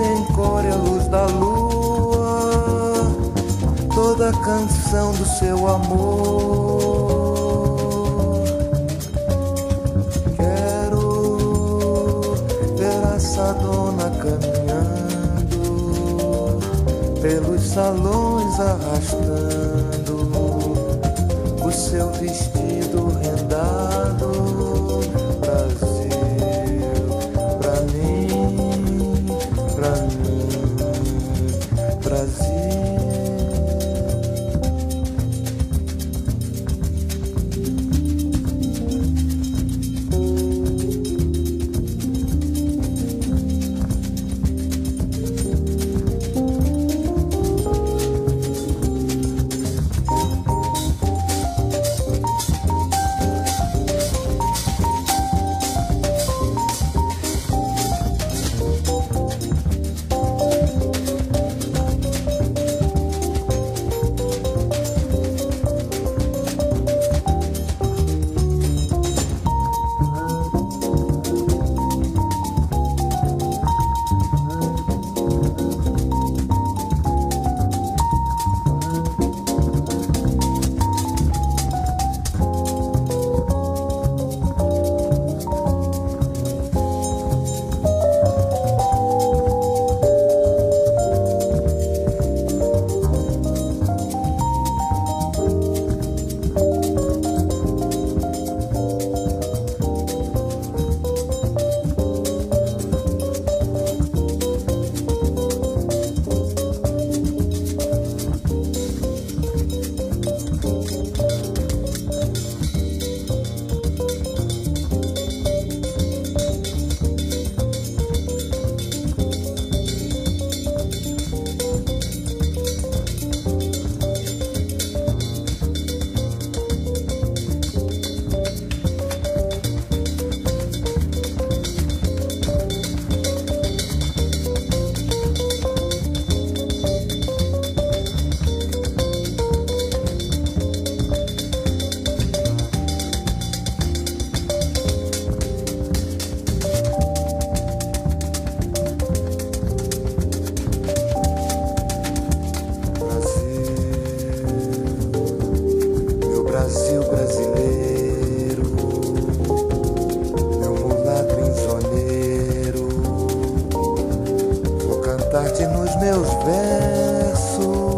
em é a luz da lua, toda a canção do seu amor. Quero ver essa dona caminhando pelos salões arrastando o seu vestido rendado. arte nos meus versos.